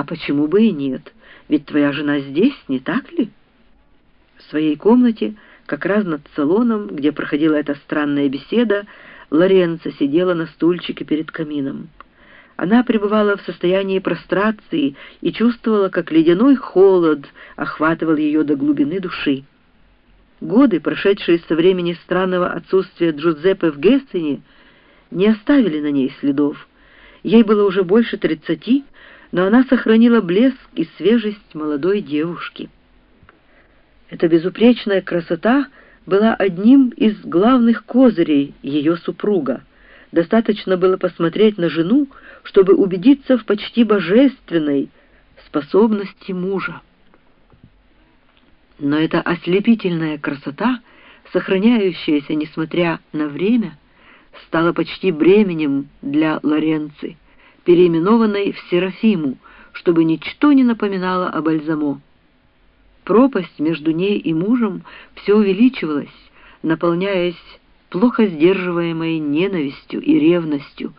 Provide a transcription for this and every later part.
«А почему бы и нет? Ведь твоя жена здесь, не так ли?» В своей комнате, как раз над салоном, где проходила эта странная беседа, Лоренца сидела на стульчике перед камином. Она пребывала в состоянии прострации и чувствовала, как ледяной холод охватывал ее до глубины души. Годы, прошедшие со времени странного отсутствия Джузеппе в Гессене, не оставили на ней следов. Ей было уже больше тридцати, но она сохранила блеск и свежесть молодой девушки. Эта безупречная красота была одним из главных козырей ее супруга. Достаточно было посмотреть на жену, чтобы убедиться в почти божественной способности мужа. Но эта ослепительная красота, сохраняющаяся несмотря на время, стала почти бременем для Лоренци, переименованной в Серафиму, чтобы ничто не напоминало о Бальзамо. Пропасть между ней и мужем все увеличивалась, наполняясь плохо сдерживаемой ненавистью и ревностью,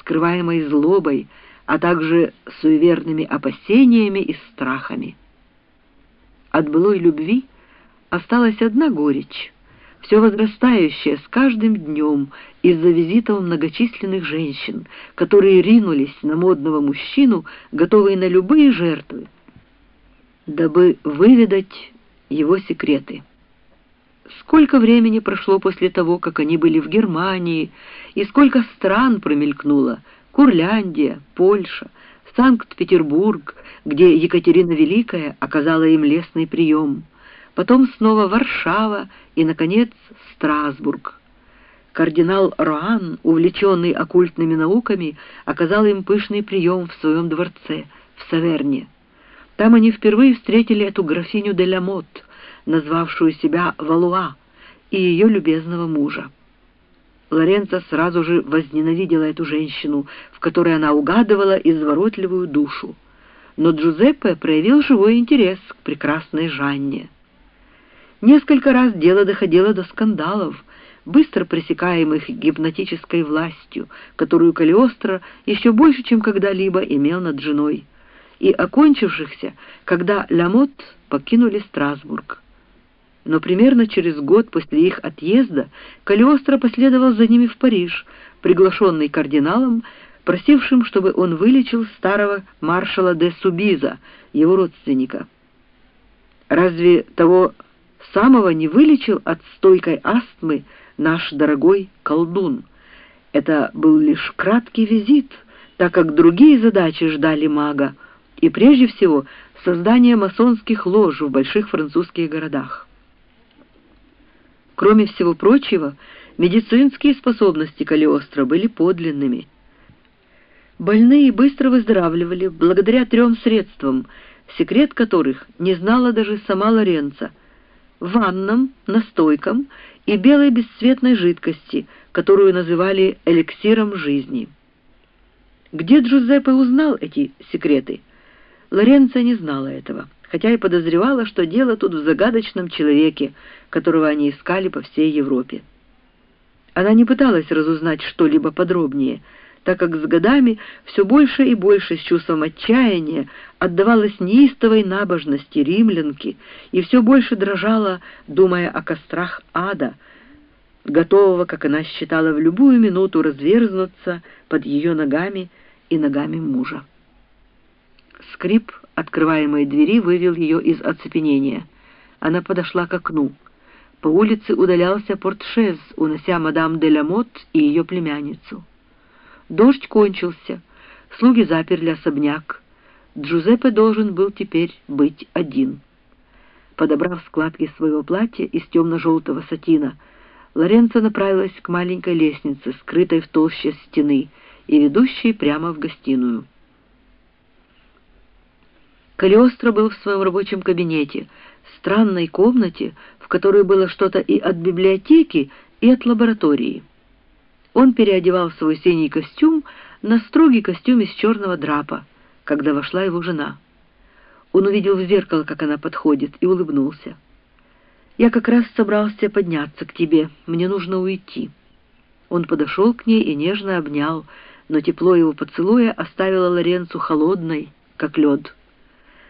скрываемой злобой, а также суеверными опасениями и страхами. От былой любви осталась одна горечь, все возрастающая с каждым днем из-за визитов многочисленных женщин, которые ринулись на модного мужчину, готовые на любые жертвы, дабы выведать его секреты. Сколько времени прошло после того, как они были в Германии, и сколько стран промелькнуло — Курляндия, Польша, Санкт-Петербург, где Екатерина Великая оказала им лестный прием, потом снова Варшава и, наконец, Страсбург. Кардинал Роан, увлеченный оккультными науками, оказал им пышный прием в своем дворце, в Саверне. Там они впервые встретили эту графиню де ла Мот, назвавшую себя Валуа, и ее любезного мужа. Лоренцо сразу же возненавидела эту женщину, в которой она угадывала изворотливую душу. Но Джузеппе проявил живой интерес к прекрасной Жанне. Несколько раз дело доходило до скандалов, быстро пресекаемых гипнотической властью, которую Калиостро еще больше, чем когда-либо имел над женой, и окончившихся, когда Ламот покинули Страсбург но примерно через год после их отъезда Калиостро последовал за ними в Париж, приглашенный кардиналом, просившим, чтобы он вылечил старого маршала де Субиза, его родственника. Разве того самого не вылечил от стойкой астмы наш дорогой колдун? Это был лишь краткий визит, так как другие задачи ждали мага, и прежде всего создание масонских лож в больших французских городах. Кроме всего прочего, медицинские способности Калиостро были подлинными. Больные быстро выздоравливали благодаря трем средствам, секрет которых не знала даже сама Лоренца — ваннам, настойкам и белой бесцветной жидкости, которую называли эликсиром жизни. Где Джузеппе узнал эти секреты? Лоренца не знала этого хотя и подозревала, что дело тут в загадочном человеке, которого они искали по всей Европе. Она не пыталась разузнать что-либо подробнее, так как с годами все больше и больше с чувством отчаяния отдавалась неистовой набожности римлянки и все больше дрожала, думая о кострах ада, готового, как она считала, в любую минуту разверзнуться под ее ногами и ногами мужа. Скрип открываемой двери вывел ее из оцепенения. Она подошла к окну. По улице удалялся портшез, унося мадам де Ламот и ее племянницу. Дождь кончился, слуги заперли особняк. Джузеппе должен был теперь быть один. Подобрав складки своего платья из темно-желтого сатина, Лоренцо направилась к маленькой лестнице, скрытой в толще стены и ведущей прямо в гостиную. Калиостро был в своем рабочем кабинете, странной комнате, в которой было что-то и от библиотеки, и от лаборатории. Он переодевал свой синий костюм на строгий костюм из черного драпа, когда вошла его жена. Он увидел в зеркало, как она подходит, и улыбнулся. «Я как раз собрался подняться к тебе, мне нужно уйти». Он подошел к ней и нежно обнял, но тепло его поцелуя оставило Лоренцу холодной, как лед.